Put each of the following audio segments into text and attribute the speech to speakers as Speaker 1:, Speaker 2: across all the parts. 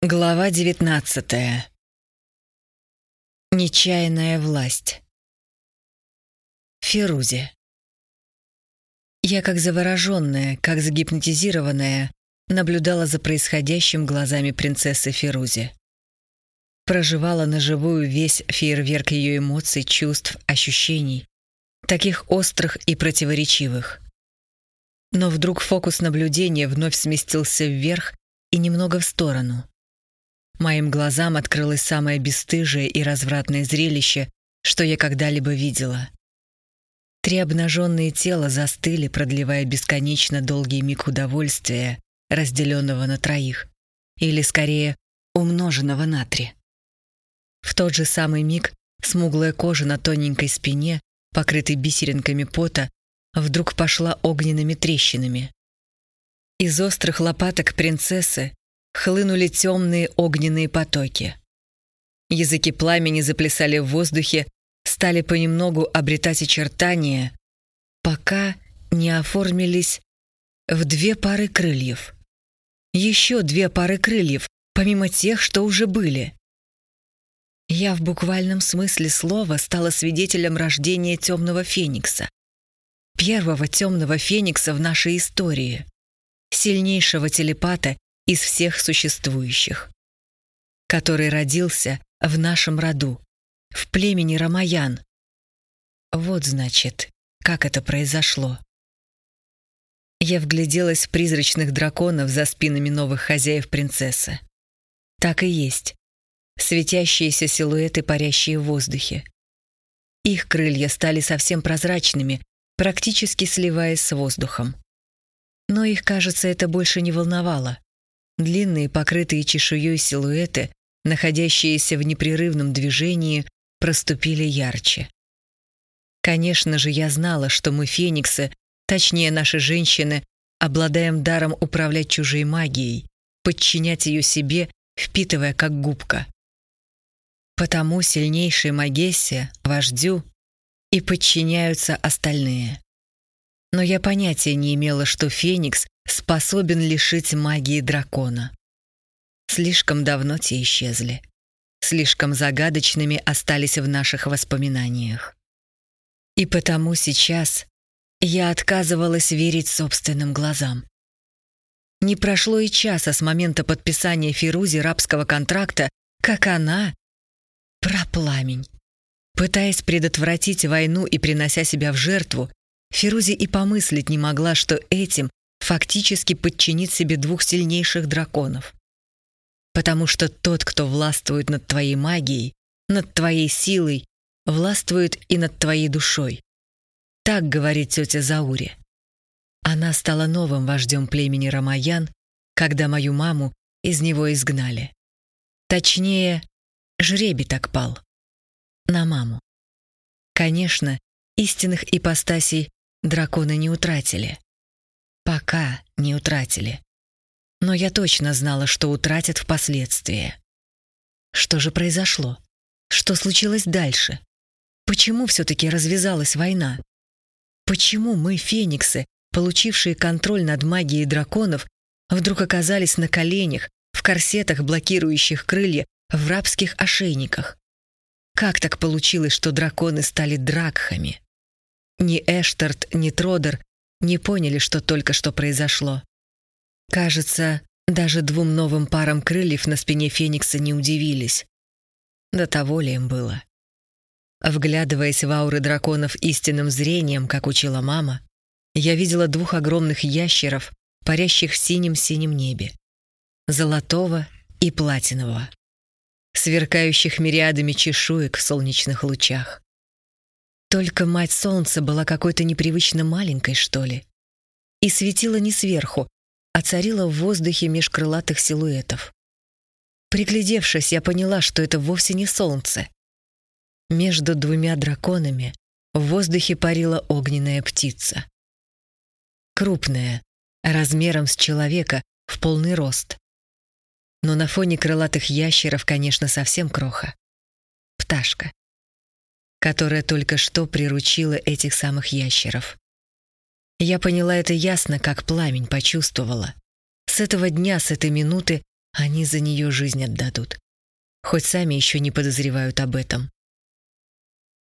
Speaker 1: Глава 19. Нечаянная власть. Ферузи. Я как завороженная, как загипнотизированная, наблюдала за происходящим глазами принцессы Ферузи. Проживала на живую весь фейерверк ее эмоций, чувств, ощущений, таких острых и противоречивых. Но вдруг фокус наблюдения вновь сместился вверх и немного в сторону — Моим глазам открылось самое бесстыжее и развратное зрелище, что я когда-либо видела. Три обнаженные тела застыли, продлевая бесконечно долгий миг удовольствия, разделенного на троих, или, скорее, умноженного на три. В тот же самый миг смуглая кожа на тоненькой спине, покрытой бисеринками пота, вдруг пошла огненными трещинами. Из острых лопаток принцессы хлынули темные огненные потоки. Языки пламени заплясали в воздухе, стали понемногу обретать очертания, пока не оформились в две пары крыльев. Еще две пары крыльев, помимо тех, что уже были. Я в буквальном смысле слова стала свидетелем рождения темного феникса. Первого темного феникса в нашей истории. Сильнейшего телепата из всех существующих, который родился в нашем роду, в племени Рамаян. Вот, значит, как это произошло. Я вгляделась в призрачных драконов за спинами новых хозяев принцессы. Так и есть. Светящиеся силуэты, парящие в воздухе. Их крылья стали совсем прозрачными, практически сливаясь с воздухом. Но их, кажется, это больше не волновало. Длинные, покрытые чешуей силуэты, находящиеся в непрерывном движении, проступили ярче. Конечно же, я знала, что мы, фениксы, точнее наши женщины, обладаем даром управлять чужой магией, подчинять ее себе, впитывая как губка. Потому сильнейшей Магессе, вождю, и подчиняются остальные. Но я понятия не имела, что Феникс способен лишить магии дракона. Слишком давно те исчезли. Слишком загадочными остались в наших воспоминаниях. И потому сейчас я отказывалась верить собственным глазам. Не прошло и часа с момента подписания Фирузи рабского контракта, как она про пламень. Пытаясь предотвратить войну и принося себя в жертву, Фирузи и помыслить не могла, что этим фактически подчинит себе двух сильнейших драконов. Потому что тот, кто властвует над твоей магией, над твоей силой, властвует и над твоей душой. Так говорит тетя Заури. Она стала новым вождем племени Рамаян, когда мою маму из него изгнали. Точнее, жребий так пал. На маму. Конечно, истинных ипостасей драконы не утратили. Пока не утратили. Но я точно знала, что утратят впоследствии. Что же произошло? Что случилось дальше? Почему все-таки развязалась война? Почему мы, фениксы, получившие контроль над магией драконов, вдруг оказались на коленях, в корсетах, блокирующих крылья, в рабских ошейниках? Как так получилось, что драконы стали дракхами? Ни Эштарт, ни Тродер не поняли, что только что произошло. Кажется, даже двум новым парам крыльев на спине Феникса не удивились. До того ли им было? Вглядываясь в ауры драконов истинным зрением, как учила мама, я видела двух огромных ящеров, парящих в синем-синем небе. Золотого и платинового. Сверкающих мириадами чешуек в солнечных лучах. Только мать солнца была какой-то непривычно маленькой, что ли. И светила не сверху, а царила в воздухе меж крылатых силуэтов. Приглядевшись, я поняла, что это вовсе не солнце. Между двумя драконами в воздухе парила огненная птица. Крупная, размером с человека, в полный рост. Но на фоне крылатых ящеров, конечно, совсем кроха. Пташка которая только что приручила этих самых ящеров. Я поняла это ясно, как пламень почувствовала. С этого дня, с этой минуты Они за нее жизнь отдадут. Хоть сами еще не подозревают об этом.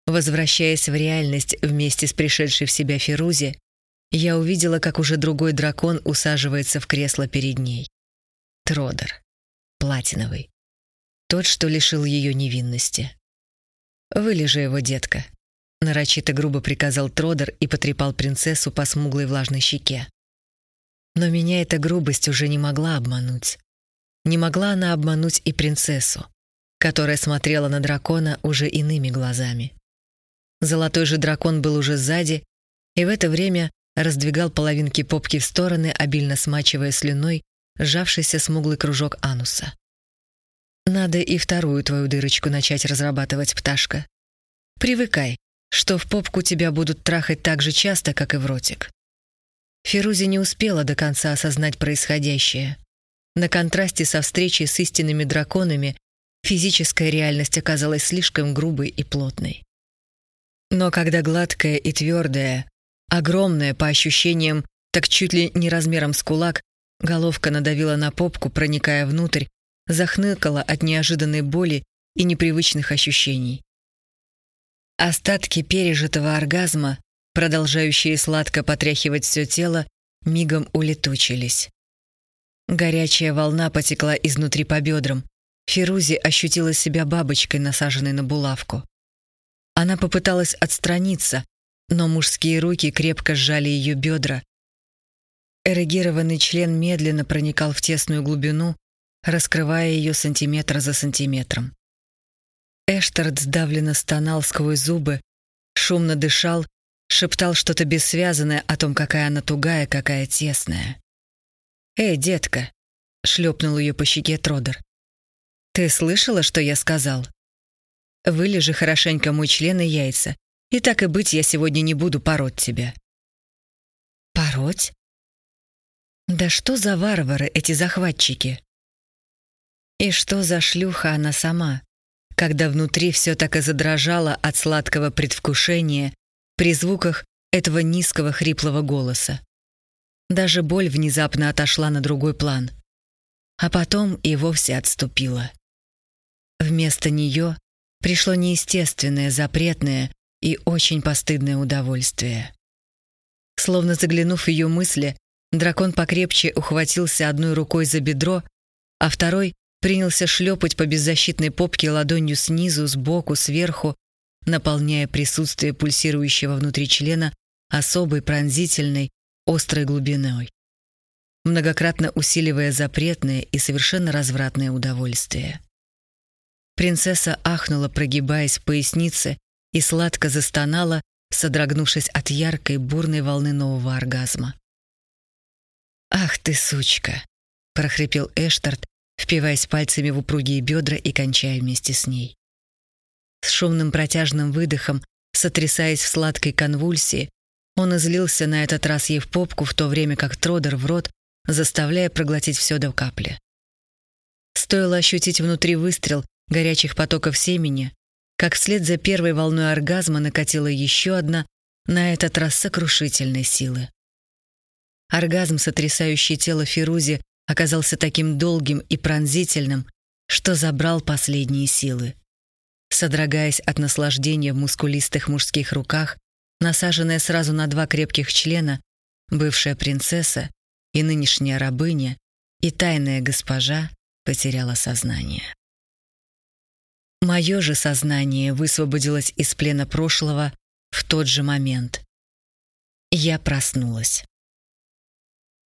Speaker 1: Возвращаясь в реальность вместе с пришедшей в себя Ферузи, я увидела, как уже другой дракон усаживается в кресло перед ней. Тродер. Платиновый. Тот, что лишил ее невинности. «Вылежи его, детка», — нарочито грубо приказал Тродер и потрепал принцессу по смуглой влажной щеке. Но меня эта грубость уже не могла обмануть. Не могла она обмануть и принцессу, которая смотрела на дракона уже иными глазами. Золотой же дракон был уже сзади, и в это время раздвигал половинки попки в стороны, обильно смачивая слюной сжавшийся смуглый кружок ануса. «Надо и вторую твою дырочку начать разрабатывать, пташка. Привыкай, что в попку тебя будут трахать так же часто, как и в ротик». Фирузи не успела до конца осознать происходящее. На контрасте со встречей с истинными драконами физическая реальность оказалась слишком грубой и плотной. Но когда гладкая и твердая, Огромная, по ощущениям, так чуть ли не размером с кулак, головка надавила на попку, проникая внутрь, захныкала от неожиданной боли и непривычных ощущений. Остатки пережитого оргазма, продолжающие сладко потряхивать все тело, мигом улетучились. Горячая волна потекла изнутри по бедрам. Фирузи ощутила себя бабочкой, насаженной на булавку. Она попыталась отстраниться, но мужские руки крепко сжали ее бедра. Эрегированный член медленно проникал в тесную глубину, раскрывая ее сантиметр за сантиметром. Эштард сдавленно стонал сквозь зубы, шумно дышал, шептал что-то бессвязанное о том, какая она тугая, какая тесная. «Эй, детка!» — шлепнул ее по щеке Тродер. «Ты слышала, что я сказал? Вылежи хорошенько мой член и яйца, и так и быть, я сегодня не буду пороть тебя». «Пороть? Да что за варвары эти захватчики?» И что за шлюха она сама, когда внутри все так и задрожало от сладкого предвкушения при звуках этого низкого хриплого голоса. Даже боль внезапно отошла на другой план, а потом и вовсе отступила. Вместо нее пришло неестественное, запретное, и очень постыдное удовольствие. Словно заглянув в ее мысли, дракон покрепче ухватился одной рукой за бедро, а второй принялся шлепать по беззащитной попке ладонью снизу, сбоку, сверху, наполняя присутствие пульсирующего внутри члена особой пронзительной, острой глубиной, многократно усиливая запретное и совершенно развратное удовольствие. Принцесса ахнула, прогибаясь в пояснице и сладко застонала, содрогнувшись от яркой бурной волны нового оргазма. «Ах ты, сучка!» — прохрипел Эштарт, впиваясь пальцами в упругие бедра и кончая вместе с ней. С шумным протяжным выдохом, сотрясаясь в сладкой конвульсии, он излился на этот раз ей в попку, в то время как Тродер в рот, заставляя проглотить все до капли. Стоило ощутить внутри выстрел горячих потоков семени, как вслед за первой волной оргазма накатила еще одна, на этот раз сокрушительной силы. Оргазм, сотрясающий тело Фирузи, оказался таким долгим и пронзительным, что забрал последние силы. Содрогаясь от наслаждения в мускулистых мужских руках, насаженная сразу на два крепких члена, бывшая принцесса и нынешняя рабыня и тайная госпожа потеряла сознание. Мое же сознание высвободилось из плена прошлого в тот же момент. Я проснулась.